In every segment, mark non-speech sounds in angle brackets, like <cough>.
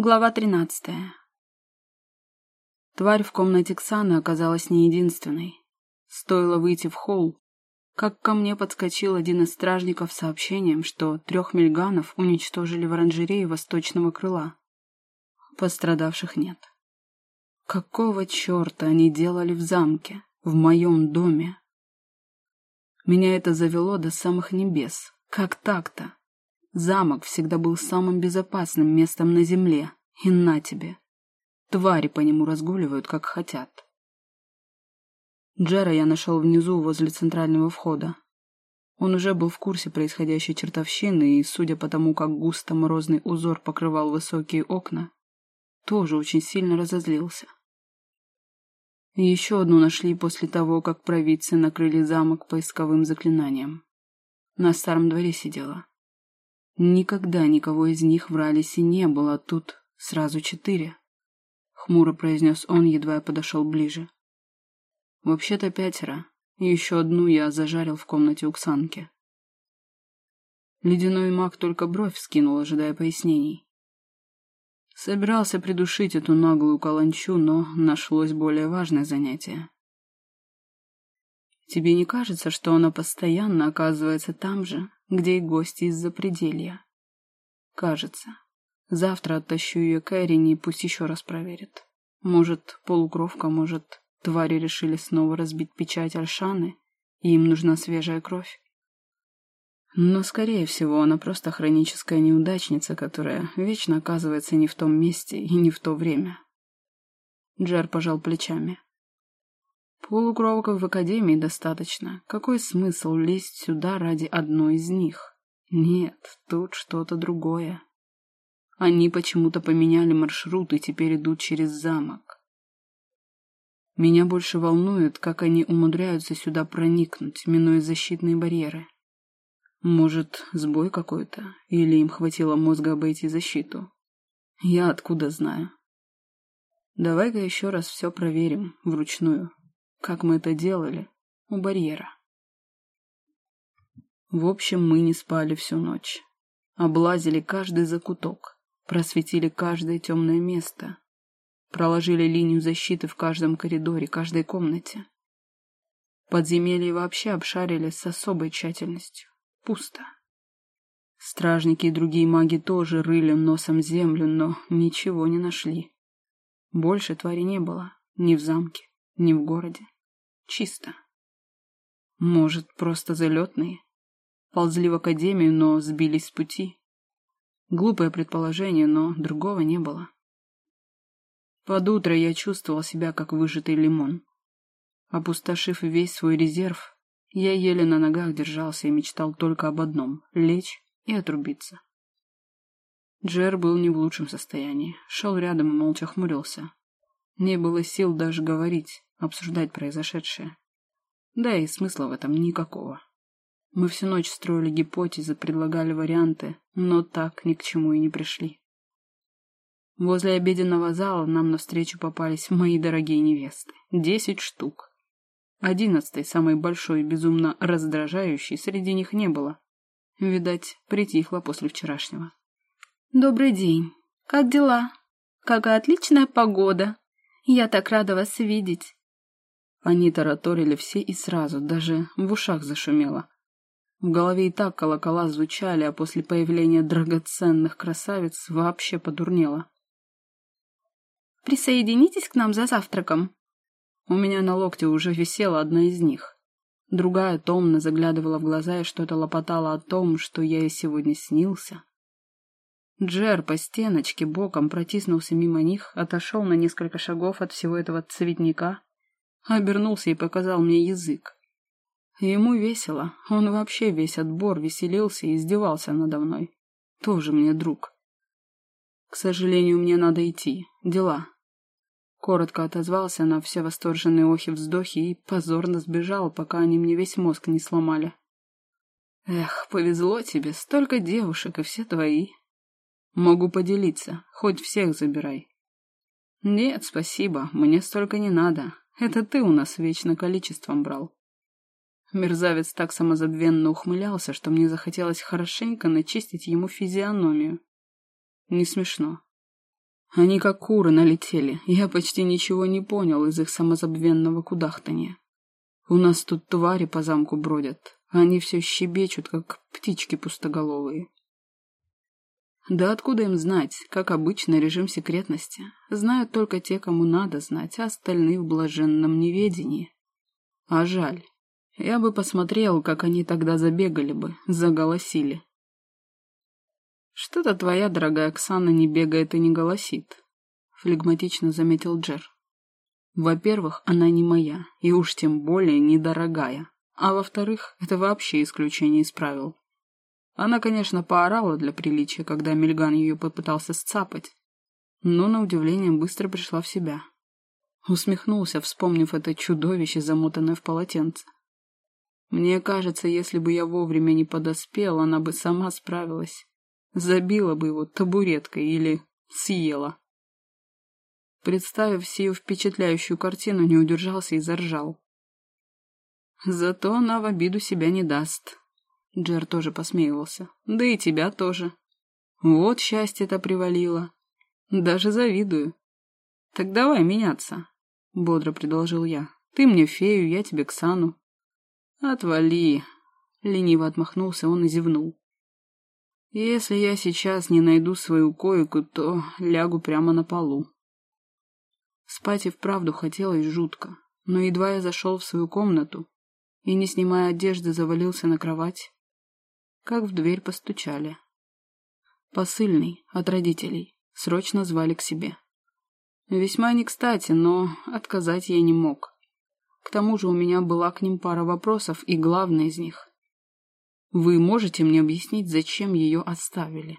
Глава тринадцатая. Тварь в комнате Ксаны оказалась не единственной. Стоило выйти в холл, как ко мне подскочил один из стражников с сообщением, что трех мельганов уничтожили в оранжерее восточного крыла. Пострадавших нет. Какого черта они делали в замке, в моем доме? Меня это завело до самых небес. Как так-то? Замок всегда был самым безопасным местом на земле. И на тебе. Твари по нему разгуливают, как хотят. Джера я нашел внизу, возле центрального входа. Он уже был в курсе происходящей чертовщины, и, судя по тому, как густо морозный узор покрывал высокие окна, тоже очень сильно разозлился. еще одну нашли после того, как провидцы накрыли замок поисковым заклинанием. На старом дворе сидела. Никогда никого из них в Ралисе не было, тут сразу четыре. Хмуро произнес он, едва я подошел ближе. Вообще-то пятеро, еще одну я зажарил в комнате Уксанки. Ледяной маг только бровь скинул, ожидая пояснений. Собирался придушить эту наглую каланчу, но нашлось более важное занятие. Тебе не кажется, что она постоянно оказывается там же, где и гости из-за пределья? Кажется. Завтра оттащу ее к Эрине и пусть еще раз проверит. Может, полукровка, может, твари решили снова разбить печать Альшаны, и им нужна свежая кровь. Но, скорее всего, она просто хроническая неудачница, которая вечно оказывается не в том месте и не в то время. Джер пожал плечами. Полукровок в академии достаточно. Какой смысл лезть сюда ради одной из них? Нет, тут что-то другое. Они почему-то поменяли маршрут и теперь идут через замок. Меня больше волнует, как они умудряются сюда проникнуть, минуя защитные барьеры. Может, сбой какой-то? Или им хватило мозга обойти защиту? Я откуда знаю? Давай-ка еще раз все проверим, вручную как мы это делали у барьера. В общем, мы не спали всю ночь. Облазили каждый закуток, просветили каждое темное место, проложили линию защиты в каждом коридоре, каждой комнате. Подземелье вообще обшарили с особой тщательностью. Пусто. Стражники и другие маги тоже рыли носом землю, но ничего не нашли. Больше твари не было ни в замке, ни в городе. Чисто. Может, просто залетные? Ползли в академию, но сбились с пути. Глупое предположение, но другого не было. Под утро я чувствовал себя как выжатый лимон. Опустошив весь свой резерв, я еле на ногах держался и мечтал только об одном — лечь и отрубиться. Джер был не в лучшем состоянии, шел рядом и молча хмурился. Не было сил даже говорить, обсуждать произошедшее. Да и смысла в этом никакого. Мы всю ночь строили гипотезы, предлагали варианты, но так ни к чему и не пришли. Возле обеденного зала нам навстречу попались мои дорогие невесты. Десять штук. Одиннадцатой, самой большой и безумно раздражающей, среди них не было. Видать, притихла после вчерашнего. «Добрый день. Как дела? Какая отличная погода!» Я так рада вас видеть. Они тараторили все и сразу, даже в ушах зашумело. В голове и так колокола звучали, а после появления драгоценных красавиц вообще подурнело. «Присоединитесь к нам за завтраком». У меня на локте уже висела одна из них. Другая томно заглядывала в глаза и что-то лопотала о том, что я ей сегодня снился. Джер по стеночке боком протиснулся мимо них, отошел на несколько шагов от всего этого цветника, обернулся и показал мне язык. Ему весело, он вообще весь отбор веселился и издевался надо мной. Тоже мне друг. К сожалению, мне надо идти. Дела. Коротко отозвался на все восторженные охи-вздохи и позорно сбежал, пока они мне весь мозг не сломали. Эх, повезло тебе, столько девушек и все твои. Могу поделиться, хоть всех забирай. Нет, спасибо, мне столько не надо. Это ты у нас вечно количеством брал. Мерзавец так самозабвенно ухмылялся, что мне захотелось хорошенько начистить ему физиономию. Не смешно. Они как куры налетели, я почти ничего не понял из их самозабвенного кудахтания. У нас тут твари по замку бродят, они все щебечут, как птички пустоголовые. Да откуда им знать, как обычно, режим секретности. Знают только те, кому надо знать, а остальные в блаженном неведении. А жаль. Я бы посмотрел, как они тогда забегали бы, заголосили. «Что-то твоя дорогая Оксана не бегает и не голосит», — флегматично заметил Джер. «Во-первых, она не моя, и уж тем более недорогая. А во-вторых, это вообще исключение из правил. Она, конечно, поорала для приличия, когда Мельган ее попытался сцапать, но, на удивление, быстро пришла в себя. Усмехнулся, вспомнив это чудовище, замотанное в полотенце. Мне кажется, если бы я вовремя не подоспел, она бы сама справилась. Забила бы его табуреткой или съела. Представив сию впечатляющую картину, не удержался и заржал. Зато она в обиду себя не даст. Джер тоже посмеивался. Да и тебя тоже. Вот счастье-то привалило. Даже завидую. Так давай меняться, бодро предложил я. Ты мне фею, я тебе Ксану. Отвали. Лениво отмахнулся он и зевнул. Если я сейчас не найду свою койку, то лягу прямо на полу. Спать и вправду хотелось жутко, но едва я зашел в свою комнату и, не снимая одежды, завалился на кровать, как в дверь постучали. Посыльный от родителей срочно звали к себе. Весьма не кстати, но отказать я не мог. К тому же у меня была к ним пара вопросов, и главный из них. Вы можете мне объяснить, зачем ее оставили?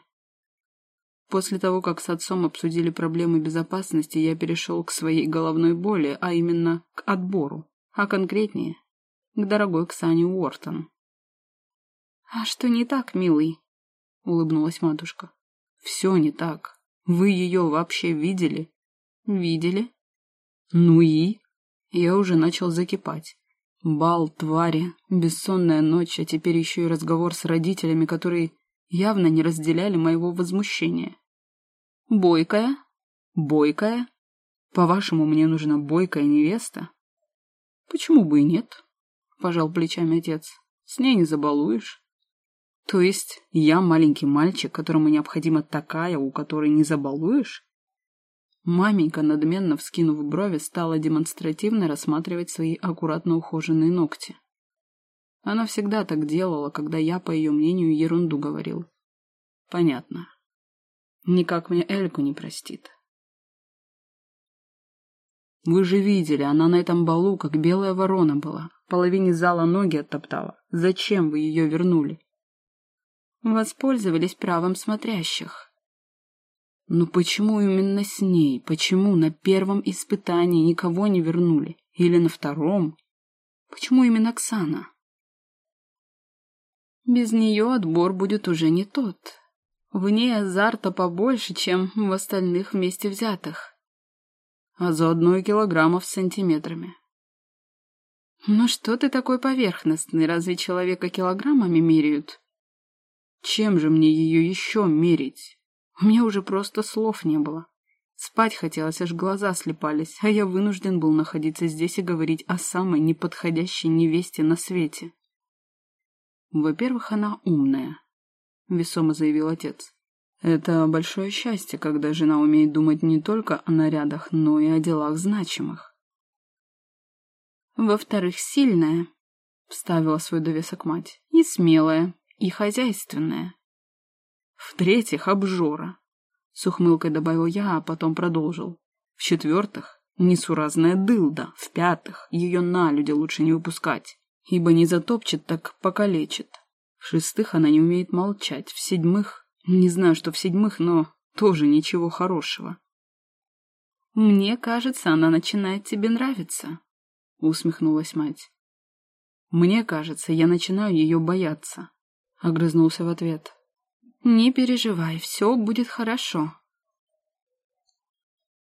После того, как с отцом обсудили проблемы безопасности, я перешел к своей головной боли, а именно к отбору, а конкретнее, к дорогой Ксане Уортон. «А что не так, милый?» — улыбнулась матушка. «Все не так. Вы ее вообще видели?» «Видели». «Ну и?» Я уже начал закипать. Бал, твари, бессонная ночь, а теперь еще и разговор с родителями, которые явно не разделяли моего возмущения. «Бойкая?» «Бойкая? По-вашему, мне нужна бойкая невеста?» «Почему бы и нет?» — пожал плечами отец. «С ней не забалуешь». То есть я маленький мальчик, которому необходима такая, у которой не забалуешь? Маменька, надменно вскинув брови, стала демонстративно рассматривать свои аккуратно ухоженные ногти. Она всегда так делала, когда я, по ее мнению, ерунду говорил. Понятно. Никак мне Эльку не простит. Вы же видели, она на этом балу, как белая ворона была. Половине зала ноги оттоптала. Зачем вы ее вернули? Воспользовались правом смотрящих. Но почему именно с ней? Почему на первом испытании никого не вернули? Или на втором? Почему именно Оксана? Без нее отбор будет уже не тот. В ней азарта побольше, чем в остальных вместе взятых. А заодно и килограммов с сантиметрами. Ну что ты такой поверхностный? Разве человека килограммами меряют? Чем же мне ее еще мерить? У меня уже просто слов не было. Спать хотелось, аж глаза слепались, а я вынужден был находиться здесь и говорить о самой неподходящей невесте на свете. Во-первых, она умная, — весомо заявил отец. Это большое счастье, когда жена умеет думать не только о нарядах, но и о делах значимых. Во-вторых, сильная, — вставила свой довесок мать, — и смелая и хозяйственная. В-третьих, обжора. С ухмылкой добавил я, а потом продолжил. В-четвертых, несуразная дылда. В-пятых, ее на люди лучше не выпускать, ибо не затопчет, так покалечит. В-шестых, она не умеет молчать. В-седьмых, не знаю, что в-седьмых, но тоже ничего хорошего. «Мне кажется, она начинает тебе нравиться», — усмехнулась мать. «Мне кажется, я начинаю ее бояться», — огрызнулся в ответ. «Не переживай, все будет хорошо».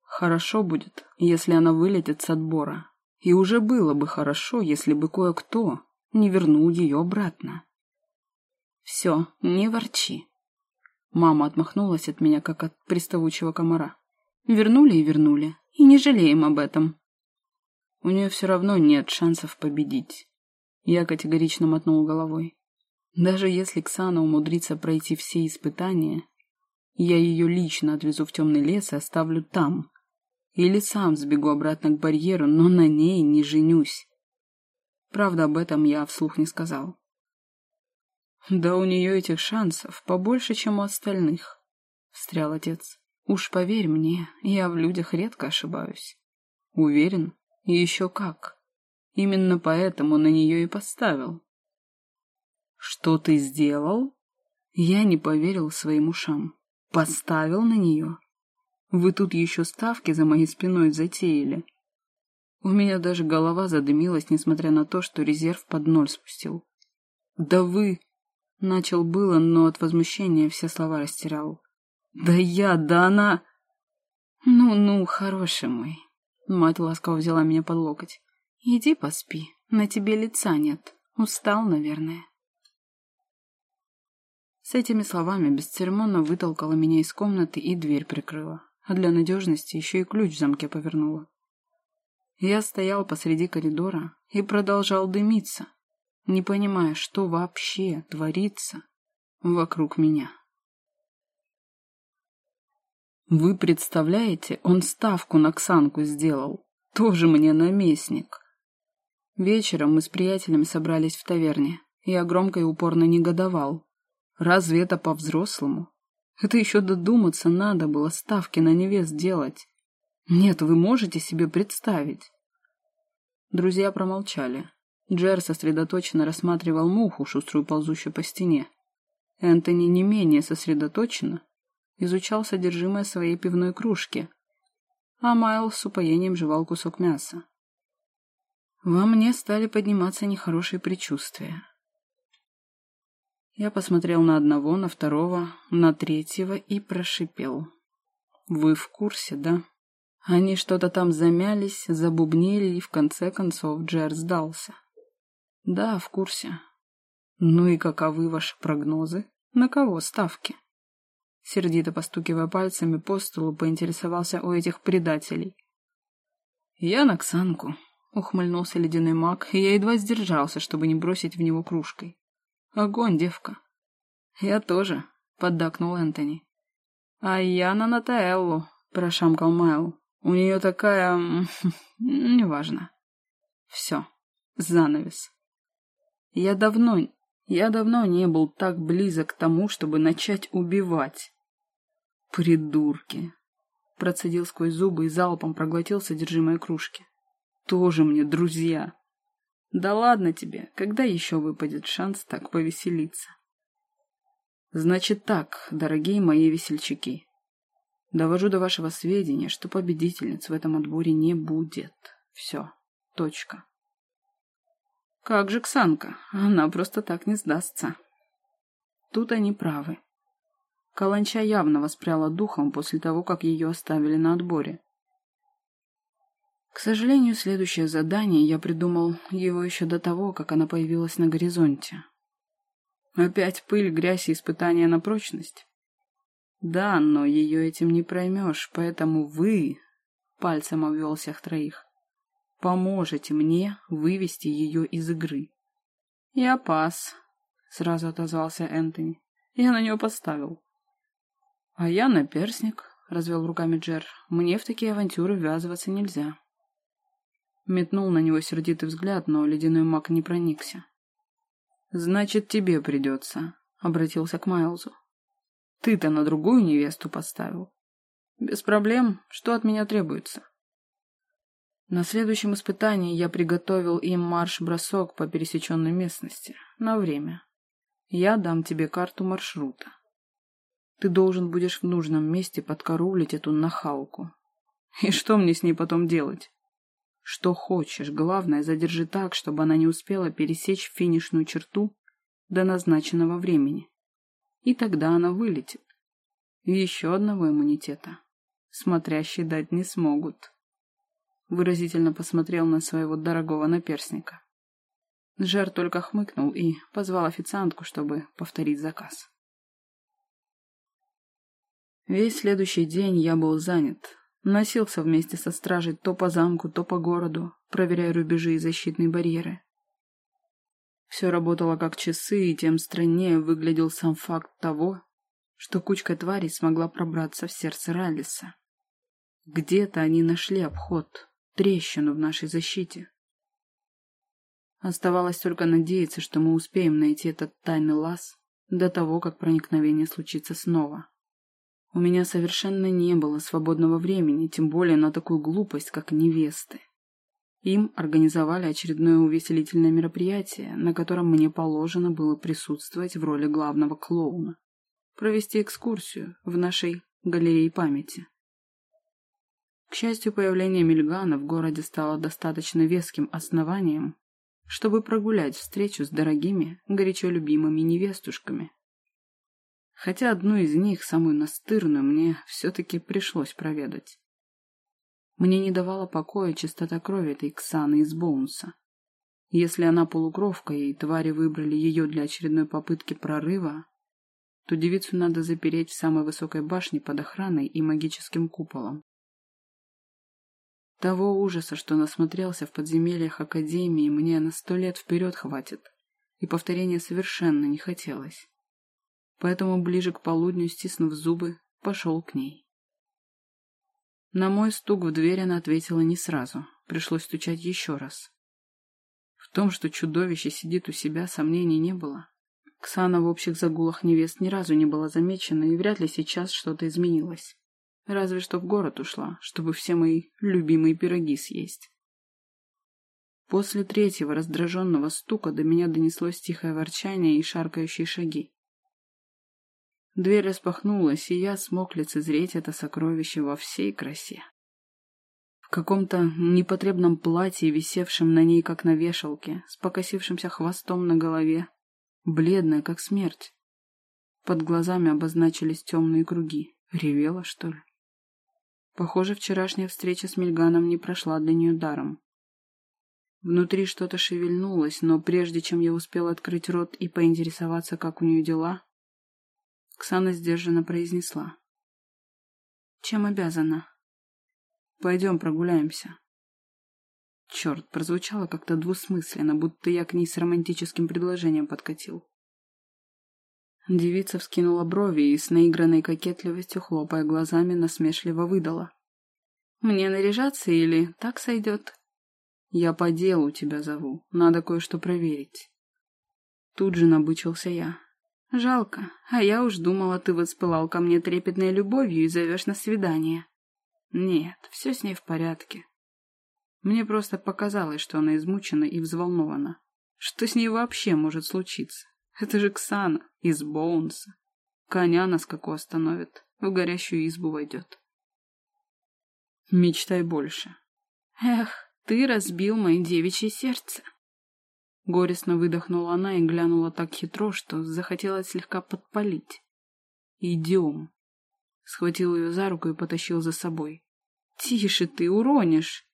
«Хорошо будет, если она вылетит с отбора. И уже было бы хорошо, если бы кое-кто не вернул ее обратно». «Все, не ворчи». Мама отмахнулась от меня, как от приставучего комара. Вернули и вернули. И не жалеем об этом. У нее все равно нет шансов победить. Я категорично мотнул головой. Даже если Ксана умудрится пройти все испытания, я ее лично отвезу в темный лес и оставлю там. Или сам сбегу обратно к барьеру, но на ней не женюсь. Правда, об этом я вслух не сказал. Да у нее этих шансов побольше, чем у остальных, — встрял отец. Уж поверь мне, я в людях редко ошибаюсь. Уверен, и еще как. Именно поэтому на нее и поставил. Что ты сделал? Я не поверил своим ушам. Поставил на нее? Вы тут еще ставки за моей спиной затеяли. У меня даже голова задымилась, несмотря на то, что резерв под ноль спустил. Да вы... Начал было, но от возмущения все слова растерял. Да я, да она... Ну-ну, хороший мой. Мать ласково взяла меня под локоть. Иди поспи, на тебе лица нет. Устал, наверное. С этими словами бесцеремонно вытолкала меня из комнаты и дверь прикрыла, а для надежности еще и ключ в замке повернула. Я стоял посреди коридора и продолжал дымиться, не понимая, что вообще творится вокруг меня. Вы представляете, он ставку на Ксанку сделал. Тоже мне наместник. Вечером мы с приятелями собрались в таверне. Я громко и упорно негодовал. Разве это по-взрослому? Это еще додуматься надо было ставки на невест делать. Нет, вы можете себе представить. Друзья промолчали. Джер сосредоточенно рассматривал муху, шуструю ползущую по стене. Энтони не менее сосредоточенно изучал содержимое своей пивной кружки, а Майл с упоением жевал кусок мяса. Во мне стали подниматься нехорошие предчувствия. Я посмотрел на одного, на второго, на третьего и прошипел. «Вы в курсе, да?» Они что-то там замялись, забубнили, и в конце концов Джер сдался. «Да, в курсе. Ну и каковы ваши прогнозы? На кого ставки?» Сердито постукивая пальцами по столу, поинтересовался у этих предателей. «Я на Ксанку», — ухмыльнулся ледяной маг, и я едва сдержался, чтобы не бросить в него кружкой. Огонь, девка. Я тоже, поддакнул Энтони. А я на Натаэллу, прошамкал Майл. У нее такая... <laughs> неважно. Все. Занавес. Я давно... Я давно не был так близок к тому, чтобы начать убивать. Придурки. Процедил сквозь зубы и залпом проглотил содержимое кружки. Тоже мне друзья. Да ладно тебе, когда еще выпадет шанс так повеселиться? Значит так, дорогие мои весельчаки. Довожу до вашего сведения, что победительниц в этом отборе не будет. Все. Точка. Как же Ксанка? Она просто так не сдастся. Тут они правы. Каланча явно воспряла духом после того, как ее оставили на отборе. К сожалению, следующее задание я придумал его еще до того, как она появилась на горизонте. Опять пыль, грязь и испытания на прочность? Да, но ее этим не проймешь, поэтому вы, пальцем обвел всех троих, поможете мне вывести ее из игры. Я пас, сразу отозвался Энтони. Я на нее поставил. А я наперсник, развел руками Джер. Мне в такие авантюры ввязываться нельзя. Метнул на него сердитый взгляд, но ледяной маг не проникся. «Значит, тебе придется», — обратился к Майлзу. «Ты-то на другую невесту поставил». «Без проблем. Что от меня требуется?» На следующем испытании я приготовил им марш-бросок по пересеченной местности. На время. Я дам тебе карту маршрута. Ты должен будешь в нужном месте подкорулить эту нахалку. И что мне с ней потом делать? Что хочешь, главное, задержи так, чтобы она не успела пересечь финишную черту до назначенного времени. И тогда она вылетит. Еще одного иммунитета. Смотрящие дать не смогут. Выразительно посмотрел на своего дорогого наперсника. Жар только хмыкнул и позвал официантку, чтобы повторить заказ. Весь следующий день я был занят, Носился вместе со стражей то по замку, то по городу, проверяя рубежи и защитные барьеры. Все работало как часы, и тем страннее выглядел сам факт того, что кучка тварей смогла пробраться в сердце Раллиса. Где-то они нашли обход, трещину в нашей защите. Оставалось только надеяться, что мы успеем найти этот тайный лаз до того, как проникновение случится снова. У меня совершенно не было свободного времени, тем более на такую глупость, как невесты. Им организовали очередное увеселительное мероприятие, на котором мне положено было присутствовать в роли главного клоуна. Провести экскурсию в нашей галерее памяти. К счастью, появление Мильгана в городе стало достаточно веским основанием, чтобы прогулять встречу с дорогими, горячо любимыми невестушками. Хотя одну из них, самую настырную, мне все-таки пришлось проведать. Мне не давала покоя чистота крови этой Ксаны из Боунса. Если она полукровка, и твари выбрали ее для очередной попытки прорыва, то девицу надо запереть в самой высокой башне под охраной и магическим куполом. Того ужаса, что насмотрелся в подземельях Академии, мне на сто лет вперед хватит, и повторения совершенно не хотелось. Поэтому ближе к полудню, стиснув зубы, пошел к ней. На мой стук в дверь она ответила не сразу. Пришлось стучать еще раз. В том, что чудовище сидит у себя, сомнений не было. Ксана в общих загулах невест ни разу не была замечена, и вряд ли сейчас что-то изменилось. Разве что в город ушла, чтобы все мои любимые пироги съесть. После третьего раздраженного стука до меня донеслось тихое ворчание и шаркающие шаги. Дверь распахнулась, и я смог лицезреть это сокровище во всей красе. В каком-то непотребном платье, висевшем на ней, как на вешалке, с покосившимся хвостом на голове, бледная, как смерть. Под глазами обозначились темные круги. Ревела, что ли? Похоже, вчерашняя встреча с Мильганом не прошла для нее даром. Внутри что-то шевельнулось, но прежде чем я успел открыть рот и поинтересоваться, как у нее дела, Ксана сдержанно произнесла. «Чем обязана?» «Пойдем прогуляемся». Черт, прозвучало как-то двусмысленно, будто я к ней с романтическим предложением подкатил. Девица вскинула брови и с наигранной кокетливостью, хлопая глазами, насмешливо выдала. «Мне наряжаться или так сойдет?» «Я по делу тебя зову, надо кое-что проверить». Тут же набычился я. Жалко, а я уж думала, ты воспылал ко мне трепетной любовью и зовешь на свидание. Нет, все с ней в порядке. Мне просто показалось, что она измучена и взволнована. Что с ней вообще может случиться? Это же Ксана из Боунса. Коня на скаку остановит, в горящую избу войдет. Мечтай больше. Эх, ты разбил мое девичье сердце. Горестно выдохнула она и глянула так хитро, что захотелось слегка подпалить. «Идем!» Схватил ее за руку и потащил за собой. «Тише ты, уронишь!»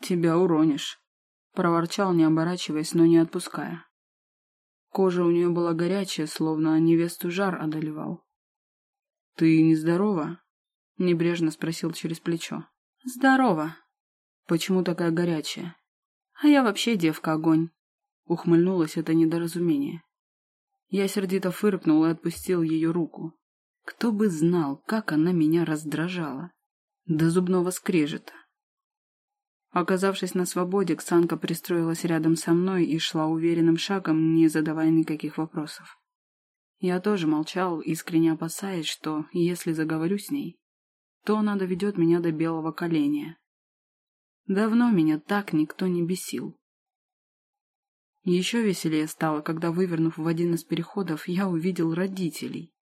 «Тебя уронишь!» Проворчал, не оборачиваясь, но не отпуская. Кожа у нее была горячая, словно невесту жар одолевал. «Ты нездорова?» — небрежно спросил через плечо. «Здорово!» «Почему такая горячая?» «А я вообще девка-огонь!» Ухмыльнулось это недоразумение. Я сердито фыркнул и отпустил ее руку. Кто бы знал, как она меня раздражала. До зубного скрежета. Оказавшись на свободе, Ксанка пристроилась рядом со мной и шла уверенным шагом, не задавая никаких вопросов. Я тоже молчал, искренне опасаясь, что, если заговорю с ней, то она доведет меня до белого коленя. Давно меня так никто не бесил. Еще веселее стало, когда, вывернув в один из переходов, я увидел родителей.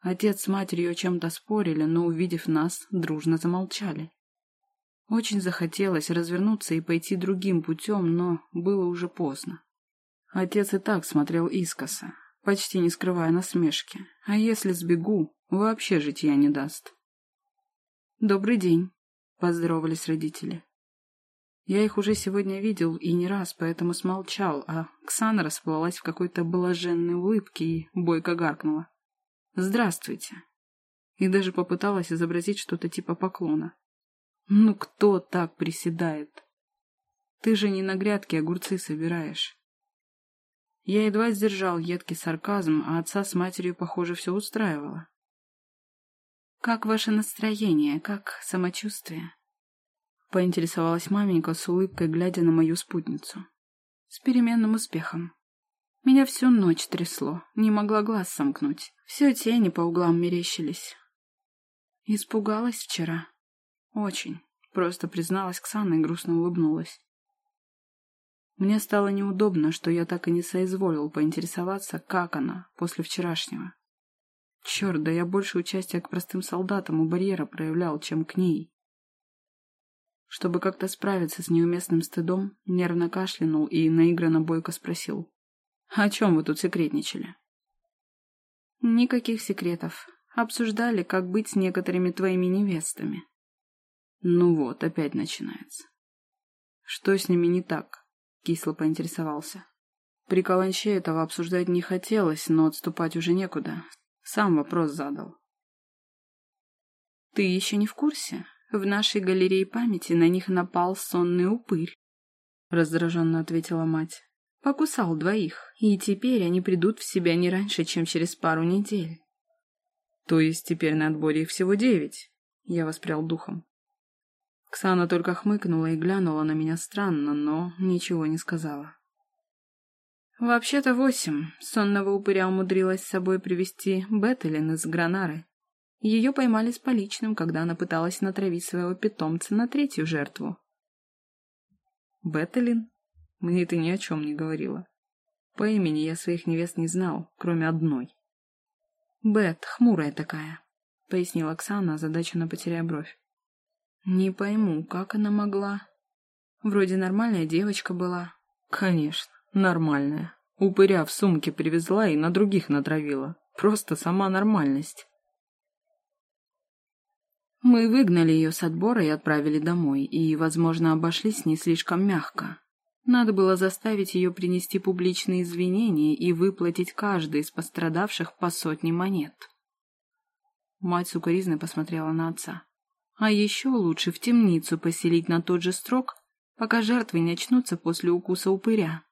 Отец с матерью чем-то спорили, но, увидев нас, дружно замолчали. Очень захотелось развернуться и пойти другим путем, но было уже поздно. Отец и так смотрел искоса, почти не скрывая насмешки. А если сбегу, вообще житья не даст. «Добрый день», — поздоровались родители. Я их уже сегодня видел и не раз, поэтому смолчал, а Ксана расплылась в какой-то блаженной улыбке и бойко гаркнула. «Здравствуйте!» И даже попыталась изобразить что-то типа поклона. Ну кто так приседает? Ты же не на грядке огурцы собираешь. Я едва сдержал едкий сарказм, а отца с матерью, похоже, все устраивало. «Как ваше настроение? Как самочувствие?» Поинтересовалась маменька с улыбкой, глядя на мою спутницу. «С переменным успехом. Меня всю ночь трясло, не могла глаз сомкнуть. Все тени по углам мерещились. Испугалась вчера. Очень. Просто призналась Ксана и грустно улыбнулась. Мне стало неудобно, что я так и не соизволил поинтересоваться, как она после вчерашнего. Черт, да я больше участия к простым солдатам у барьера проявлял, чем к ней. Чтобы как-то справиться с неуместным стыдом, нервно кашлянул и наигранно бойко спросил. «О чем вы тут секретничали?» «Никаких секретов. Обсуждали, как быть с некоторыми твоими невестами». «Ну вот, опять начинается. Что с ними не так?» Кисло поинтересовался. При каланче этого обсуждать не хотелось, но отступать уже некуда. Сам вопрос задал. «Ты еще не в курсе? В нашей галерее памяти на них напал сонный упырь», — раздраженно ответила мать. «Покусал двоих, и теперь они придут в себя не раньше, чем через пару недель». «То есть теперь на отборе их всего девять?» Я воспрял духом. Ксана только хмыкнула и глянула на меня странно, но ничего не сказала. «Вообще-то восемь. Сонного упыря умудрилась с собой привести Беттелин из Гранары. Ее поймали с поличным, когда она пыталась натравить своего питомца на третью жертву». «Беттелин? Мне это ни о чем не говорила. По имени я своих невест не знал, кроме одной». «Бет, хмурая такая», — пояснила Оксана, озадаченно потеряя бровь. Не пойму, как она могла. Вроде нормальная девочка была. Конечно, нормальная. Упыря в сумке привезла и на других натравила. Просто сама нормальность. Мы выгнали ее с отбора и отправили домой, и, возможно, обошлись не слишком мягко. Надо было заставить ее принести публичные извинения и выплатить каждой из пострадавших по сотне монет. Мать сукоризно посмотрела на отца. А еще лучше в темницу поселить на тот же срок, пока жертвы не очнутся после укуса упыря.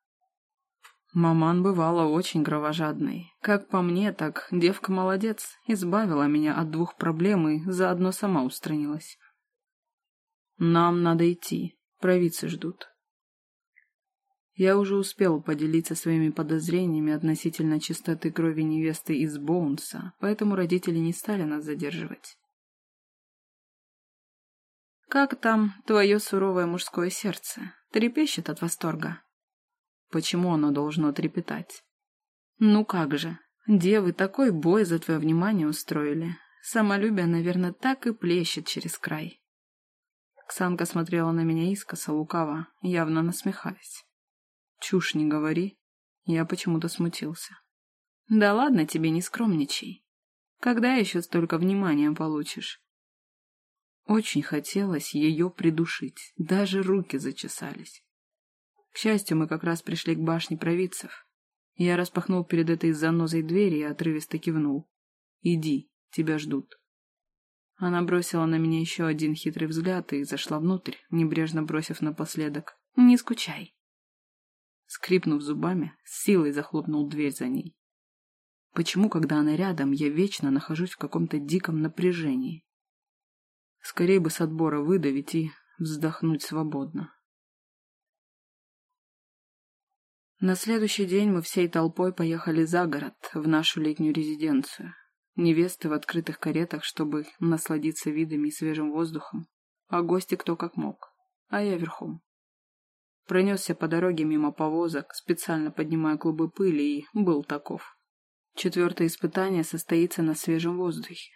Маман бывала очень кровожадной. Как по мне, так девка молодец, избавила меня от двух проблем и заодно сама устранилась. Нам надо идти, провидцы ждут. Я уже успел поделиться своими подозрениями относительно чистоты крови невесты из Боунса, поэтому родители не стали нас задерживать. Как там твое суровое мужское сердце? Трепещет от восторга? Почему оно должно трепетать? Ну как же, девы такой бой за твое внимание устроили. Самолюбие, наверное, так и плещет через край. Ксанка смотрела на меня искоса, лукаво, явно насмехаясь. Чушь не говори. Я почему-то смутился. Да ладно тебе, не скромничай. Когда еще столько внимания получишь? Очень хотелось ее придушить, даже руки зачесались. К счастью, мы как раз пришли к башне провидцев. Я распахнул перед этой занозой дверь и отрывисто кивнул. «Иди, тебя ждут». Она бросила на меня еще один хитрый взгляд и зашла внутрь, небрежно бросив напоследок. «Не скучай». Скрипнув зубами, с силой захлопнул дверь за ней. Почему, когда она рядом, я вечно нахожусь в каком-то диком напряжении? Скорее бы с отбора выдавить и вздохнуть свободно. На следующий день мы всей толпой поехали за город, в нашу летнюю резиденцию. Невесты в открытых каретах, чтобы насладиться видами и свежим воздухом, а гости кто как мог, а я верхом. Пронесся по дороге мимо повозок, специально поднимая клубы пыли, и был таков. Четвертое испытание состоится на свежем воздухе.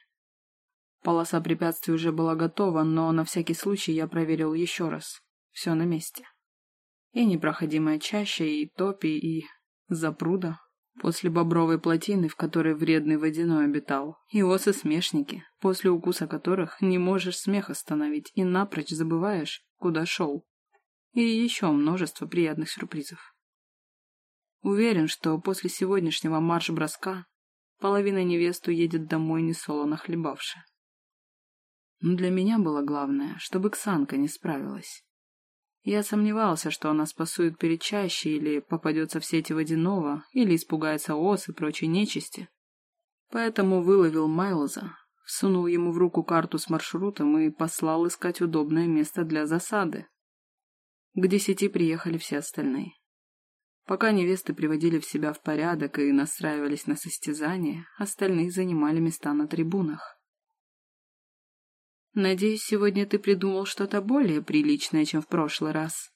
Полоса препятствий уже была готова, но на всякий случай я проверил еще раз. Все на месте. И непроходимая чаща, и топи, и запруда. После бобровой плотины, в которой вредный водяной обитал. И осы-смешники, после укуса которых не можешь смех остановить и напрочь забываешь, куда шел. И еще множество приятных сюрпризов. Уверен, что после сегодняшнего марш-броска половина невест уедет домой несолоно хлебавши. Но для меня было главное, чтобы Ксанка не справилась. Я сомневался, что она спасует перед чаще или попадется в сети водяного, или испугается ос и прочей нечисти. Поэтому выловил Майлза, всунул ему в руку карту с маршрутом и послал искать удобное место для засады. К десяти приехали все остальные. Пока невесты приводили в себя в порядок и настраивались на состязание, остальные занимали места на трибунах. «Надеюсь, сегодня ты придумал что-то более приличное, чем в прошлый раз».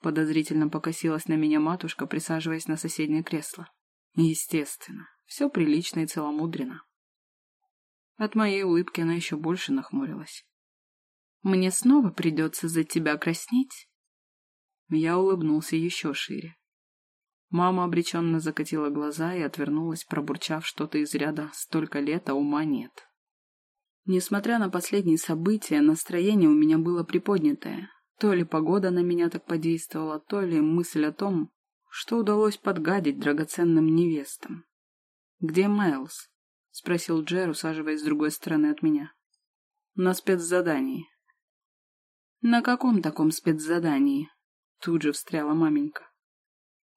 Подозрительно покосилась на меня матушка, присаживаясь на соседнее кресло. Естественно, все прилично и целомудренно. От моей улыбки она еще больше нахмурилась. «Мне снова придется за тебя краснеть?» Я улыбнулся еще шире. Мама обреченно закатила глаза и отвернулась, пробурчав что-то из ряда «столько лет, а ума нет». Несмотря на последние события, настроение у меня было приподнятое. То ли погода на меня так подействовала, то ли мысль о том, что удалось подгадить драгоценным невестам. «Где Майлз?» — спросил Джер, усаживаясь с другой стороны от меня. «На спецзадании». «На каком таком спецзадании?» — тут же встряла маменька.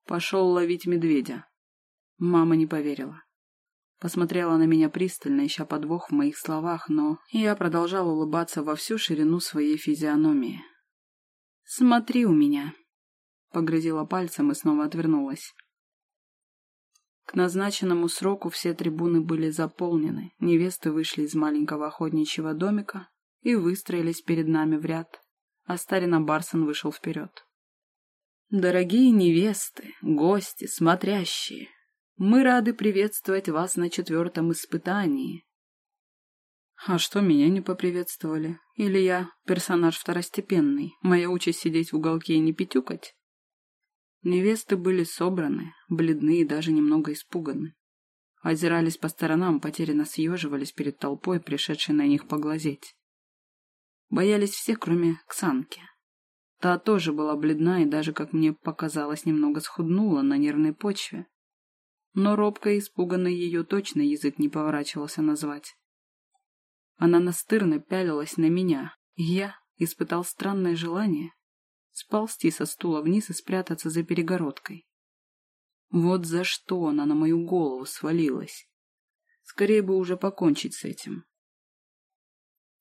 «Пошел ловить медведя». Мама не поверила. Посмотрела на меня пристально, ища подвох в моих словах, но я продолжал улыбаться во всю ширину своей физиономии. «Смотри у меня!» Погрозила пальцем и снова отвернулась. К назначенному сроку все трибуны были заполнены, невесты вышли из маленького охотничьего домика и выстроились перед нами в ряд, а старина Барсон вышел вперед. «Дорогие невесты, гости, смотрящие!» Мы рады приветствовать вас на четвертом испытании. А что меня не поприветствовали? Или я персонаж второстепенный? Моя участь сидеть в уголке и не пятюкать? Невесты были собраны, бледны и даже немного испуганы. Озирались по сторонам, потерянно съеживались перед толпой, пришедшей на них поглазеть. Боялись всех, кроме Ксанки. Та тоже была бледна и даже, как мне показалось, немного схуднула на нервной почве но робко и испуганно ее точно язык не поворачивался назвать. Она настырно пялилась на меня, и я испытал странное желание сползти со стула вниз и спрятаться за перегородкой. Вот за что она на мою голову свалилась. Скорее бы уже покончить с этим.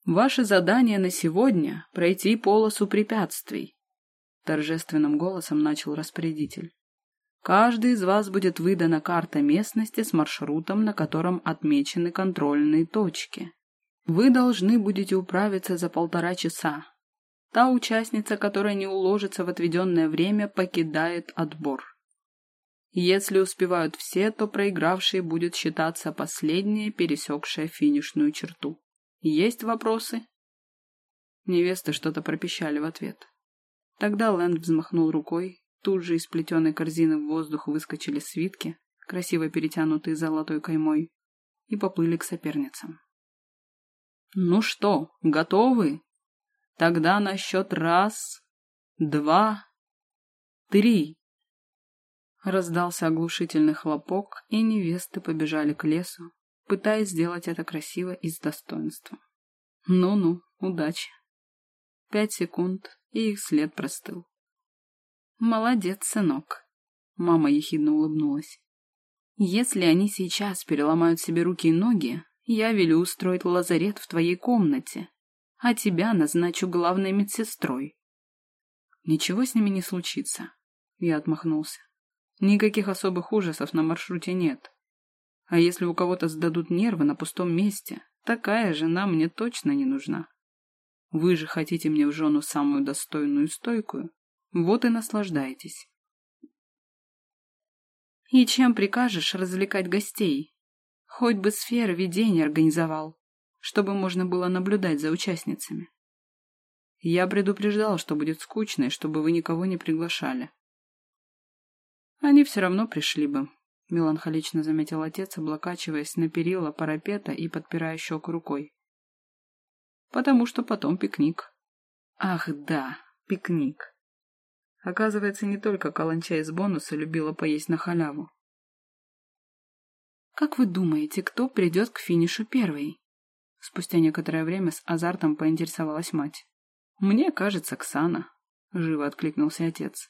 «Ваше задание на сегодня — пройти полосу препятствий», — торжественным голосом начал распорядитель. Каждый из вас будет выдана карта местности с маршрутом, на котором отмечены контрольные точки. Вы должны будете управиться за полтора часа. Та участница, которая не уложится в отведенное время, покидает отбор. Если успевают все, то проигравшей будет считаться последняя, пересекшая финишную черту. Есть вопросы? Невесты что-то пропищали в ответ. Тогда Лэнд взмахнул рукой, Тут же из плетеной корзины в воздух выскочили свитки, красиво перетянутые золотой каймой, и поплыли к соперницам. «Ну что, готовы? Тогда на счет раз, два, три!» Раздался оглушительный хлопок, и невесты побежали к лесу, пытаясь сделать это красиво и с достоинством. Ну-ну, удачи. Пять секунд, и их след простыл. «Молодец, сынок», — мама ехидно улыбнулась. «Если они сейчас переломают себе руки и ноги, я велю устроить лазарет в твоей комнате, а тебя назначу главной медсестрой». «Ничего с ними не случится», — я отмахнулся. «Никаких особых ужасов на маршруте нет. А если у кого-то сдадут нервы на пустом месте, такая жена мне точно не нужна. Вы же хотите мне в жену самую достойную и стойкую, вот и наслаждайтесь. И чем прикажешь развлекать гостей? Хоть бы сфера видения организовал, чтобы можно было наблюдать за участницами. Я предупреждал, что будет скучно, и чтобы вы никого не приглашали. Они все равно пришли бы, — меланхолично заметил отец, облокачиваясь на перила парапета и подпирая щеку рукой. Потому что потом пикник. Ах, да, пикник. Оказывается, не только каланча из бонуса любила поесть на халяву. «Как вы думаете, кто придет к финишу первый?» Спустя некоторое время с азартом поинтересовалась мать. «Мне кажется, Ксана», — живо откликнулся отец.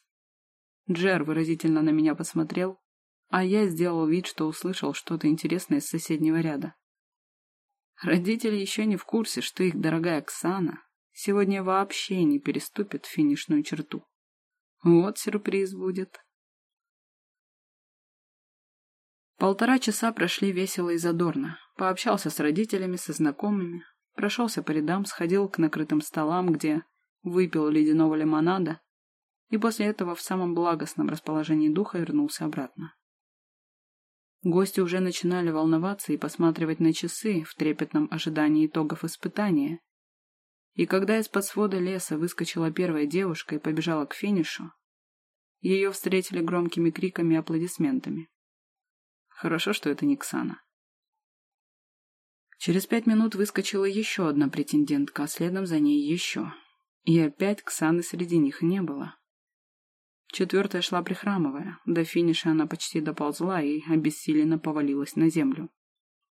Джер выразительно на меня посмотрел, а я сделал вид, что услышал что-то интересное из соседнего ряда. Родители еще не в курсе, что их дорогая Ксана сегодня вообще не переступит финишную черту. Вот сюрприз будет. Полтора часа прошли весело и задорно. Пообщался с родителями, со знакомыми, прошелся по рядам, сходил к накрытым столам, где выпил ледяного лимонада, и после этого в самом благостном расположении духа вернулся обратно. Гости уже начинали волноваться и посматривать на часы в трепетном ожидании итогов испытания. И когда из-под свода леса выскочила первая девушка и побежала к финишу, ее встретили громкими криками и аплодисментами. Хорошо, что это не Ксана. Через пять минут выскочила еще одна претендентка, а следом за ней еще. И опять Ксаны среди них не было. Четвертая шла прихрамывая. До финиша она почти доползла и обессиленно повалилась на землю.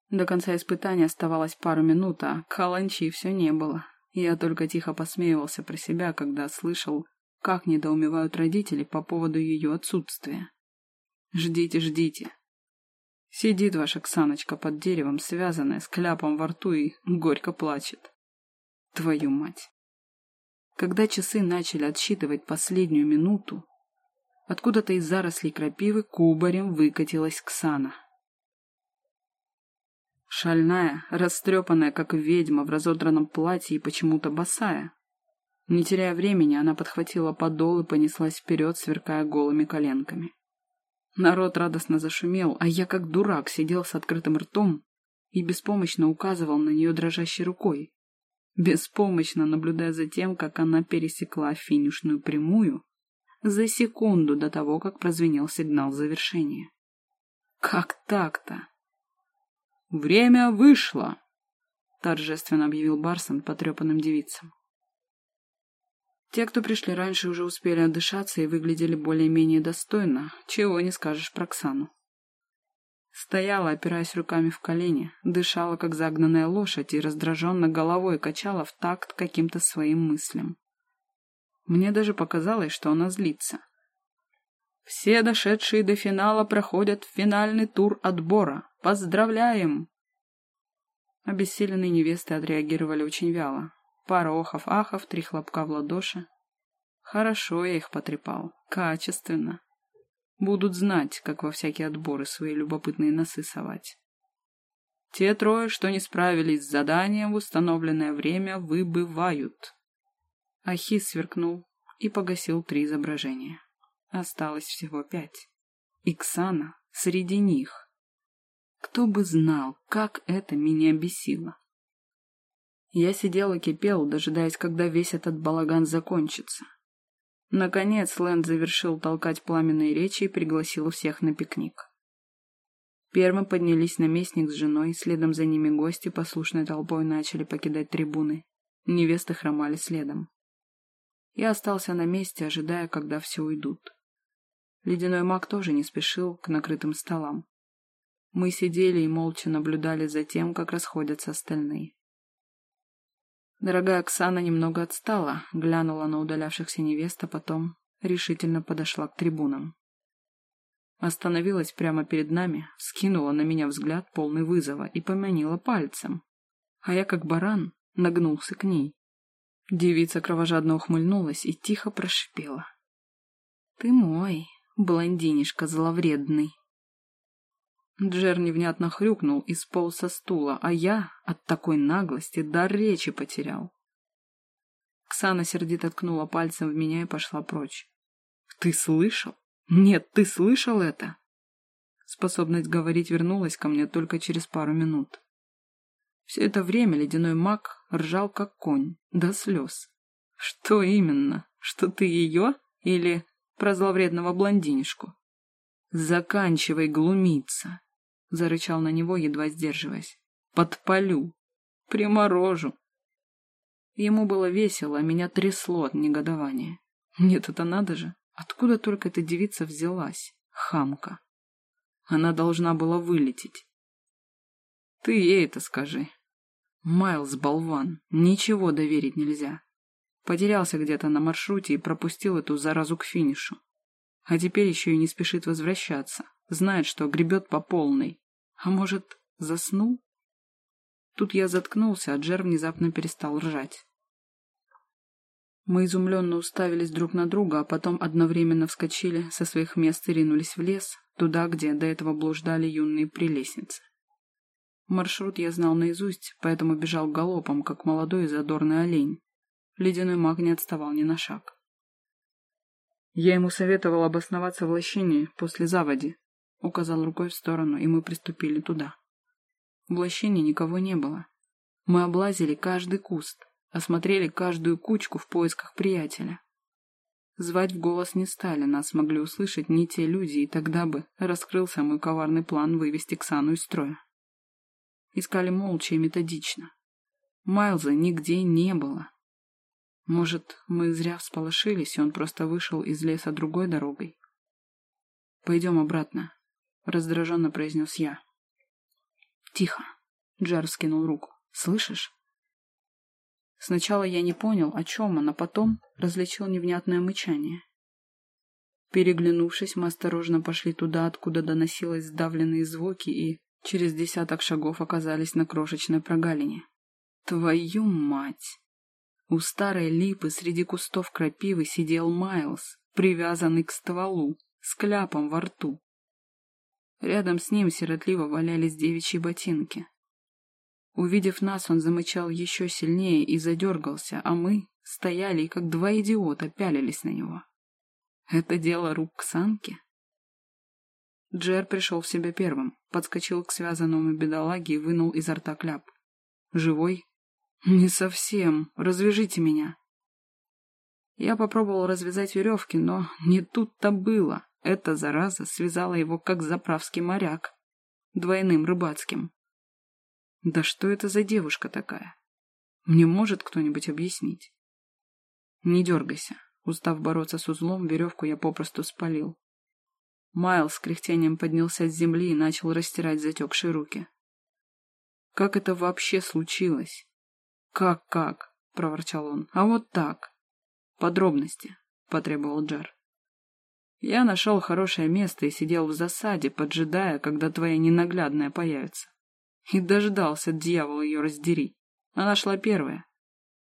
До конца испытания оставалось пару минут, а каланчи все не было. Я только тихо посмеивался про себя, когда слышал, как недоумевают родители по поводу ее отсутствия. «Ждите, ждите». Сидит ваша Ксаночка под деревом, связанная, с кляпом во рту и горько плачет. Твою мать. Когда часы начали отсчитывать последнюю минуту, Откуда-то из зарослей крапивы кубарем выкатилась Ксана. Шальная, растрепанная, как ведьма, в разодранном платье и почему-то босая. Не теряя времени, она подхватила подол и понеслась вперед, сверкая голыми коленками. Народ радостно зашумел, а я, как дурак, сидел с открытым ртом и беспомощно указывал на нее дрожащей рукой, беспомощно наблюдая за тем, как она пересекла финишную прямую за секунду до того, как прозвенел сигнал завершения. Как так-то? Время вышло, торжественно объявил Барсон потрепанным девицам. Те, кто пришли раньше, уже успели отдышаться и выглядели более-менее достойно, чего не скажешь про Ксану. Стояла, опираясь руками в колени, дышала, как загнанная лошадь, и раздраженно головой качала в такт каким-то своим мыслям. Мне даже показалось, что она злится. Все дошедшие до финала проходят финальный тур отбора. Поздравляем! Обессиленные невесты отреагировали очень вяло. Пара охов-ахов, три хлопка в ладоши. Хорошо я их потрепал. Качественно. Будут знать, как во всякие отборы свои любопытные носы совать. Те трое, что не справились с заданием в установленное время, выбывают. Ахис сверкнул и погасил три изображения. Осталось всего пять. Иксана среди них. Кто бы знал, как это меня бесило. Я сидел и кипел, дожидаясь, когда весь этот балаган закончится. Наконец Лэнд завершил толкать пламенные речи и пригласил всех на пикник. Первым поднялись наместник с женой, следом за ними гости послушной толпой начали покидать трибуны. Невесты хромали следом. Я остался на месте, ожидая, когда все уйдут. Ледяной маг тоже не спешил к накрытым столам. Мы сидели и молча наблюдали за тем, как расходятся остальные. Дорогая Оксана немного отстала, глянула на удалявшихся невест, а потом решительно подошла к трибунам. Остановилась прямо перед нами, скинула на меня взгляд полный вызова и поманила пальцем. А я, как баран, нагнулся к ней. Девица кровожадно ухмыльнулась и тихо прошипела. «Ты мой, блондинишка зловредный». Джер невнятно хрюкнул и сполз со стула, а я от такой наглости дар речи потерял. Ксана сердито ткнула пальцем в меня и пошла прочь. «Ты слышал? Нет, ты слышал это?» Способность говорить вернулась ко мне только через пару минут. Все это время ледяной маг ржал как конь, до слез. Что именно? Что ты ее? Или про зловредного блондинишку? Заканчивай глумиться, зарычал на него, едва сдерживаясь. Подпалю. Приморожу. Ему было весело, а меня трясло от негодования. Нет, это надо же. Откуда только эта девица взялась? Хамка. Она должна была вылететь. Ты ей это скажи. Майлз болван, ничего доверить нельзя. Потерялся где-то на маршруте и пропустил эту заразу к финишу. А теперь еще и не спешит возвращаться. Знает, что гребет по полной. А может, заснул? Тут я заткнулся, а Джер внезапно перестал ржать. Мы изумленно уставились друг на друга, а потом одновременно вскочили со своих мест и ринулись в лес, туда, где до этого блуждали юные прелестницы. Маршрут я знал наизусть, поэтому бежал галопом, как молодой и задорный олень. Ледяной маг не отставал ни на шаг. Я ему советовал обосноваться в лощине после заводи, указал рукой в сторону, и мы приступили туда. В лощине никого не было. Мы облазили каждый куст, осмотрели каждую кучку в поисках приятеля. Звать в голос не стали, нас могли услышать не те люди, и тогда бы раскрылся мой коварный план вывести Ксану из строя. Искали молча и методично. Майлза нигде не было. Может, мы зря всполошились, и он просто вышел из леса другой дорогой? «Пойдем обратно», — раздраженно произнес я. «Тихо», — Джар скинул руку. «Слышишь?» Сначала я не понял, о чем он, а потом различил невнятное мычание. Переглянувшись, мы осторожно пошли туда, откуда доносилось сдавленные звуки, и через десяток шагов оказались на крошечной прогалине. Твою мать! У старой липы среди кустов крапивы сидел Майлз, привязанный к стволу, с кляпом во рту. Рядом с ним сиротливо валялись девичьи ботинки. Увидев нас, он замычал еще сильнее и задергался, а мы стояли и как два идиота пялились на него. Это дело рук Ксанки? Джер пришел в себя первым, подскочил к связанному бедолаге и вынул изо рта кляп. «Живой?» «Не совсем. Развяжите меня». Я попробовал развязать веревки, но не тут-то было. Эта зараза связала его, как заправский моряк. Двойным рыбацким. Да что это за девушка такая? Мне может кто-нибудь объяснить? Не дергайся. Устав бороться с узлом, веревку я попросту спалил. Майл с кряхтением поднялся с земли и начал растирать затекшие руки. Как это вообще случилось? Как-как? проворчал он. А вот так. Подробности, потребовал Джар. Я нашел хорошее место и сидел в засаде, поджидая, когда твоя ненаглядная появится. И дождался, дьявол ее раздери. Она шла первая.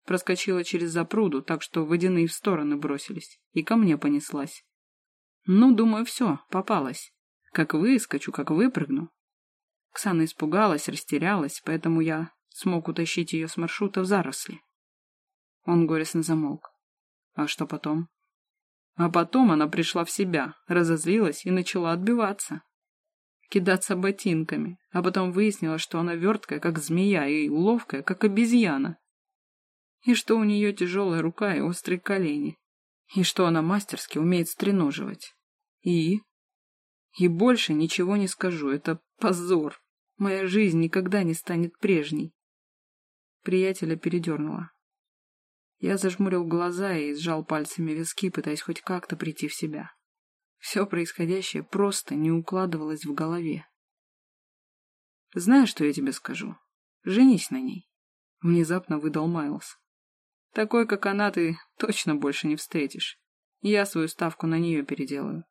Проскочила через запруду, так что водяные в стороны бросились. И ко мне понеслась. Ну, думаю, все, попалась. Как выскочу, как выпрыгну. Ксана испугалась, растерялась, поэтому я смог утащить ее с маршрута в заросли. Он горестно замолк. А что потом? А потом она пришла в себя, разозлилась и начала отбиваться кидаться ботинками, а потом выяснила, что она верткая, как змея, и ловкая, как обезьяна. И что у нее тяжелая рука и острые колени. И что она мастерски умеет стреноживать. И? И больше ничего не скажу, это позор. Моя жизнь никогда не станет прежней. Приятеля передернула. Я зажмурил глаза и сжал пальцами виски, пытаясь хоть как-то прийти в себя. Все происходящее просто не укладывалось в голове. «Знаешь, что я тебе скажу? Женись на ней», — внезапно выдал Майлз. «Такой, как она, ты точно больше не встретишь. Я свою ставку на нее переделаю».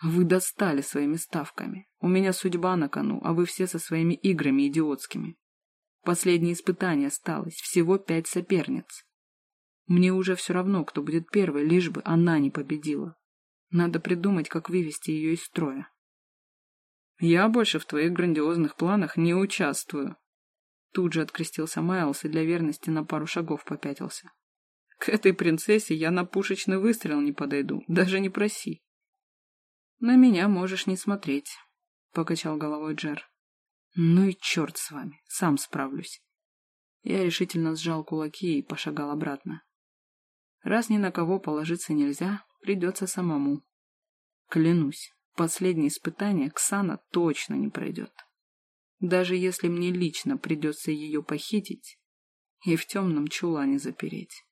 «Вы достали своими ставками. У меня судьба на кону, а вы все со своими играми идиотскими. Последнее испытание осталось, всего пять соперниц. Мне уже все равно, кто будет первой, лишь бы она не победила. Надо придумать, как вывести ее из строя. Я больше в твоих грандиозных планах не участвую. Тут же открестился Майлз и для верности на пару шагов попятился. К этой принцессе я на пушечный выстрел не подойду, даже не проси. На меня можешь не смотреть, покачал головой Джер. Ну и черт с вами, сам справлюсь. Я решительно сжал кулаки и пошагал обратно. Раз ни на кого положиться нельзя, Придется самому. Клянусь, последнее испытание Ксана точно не пройдет. Даже если мне лично придется ее похитить и в темном чулане запереть.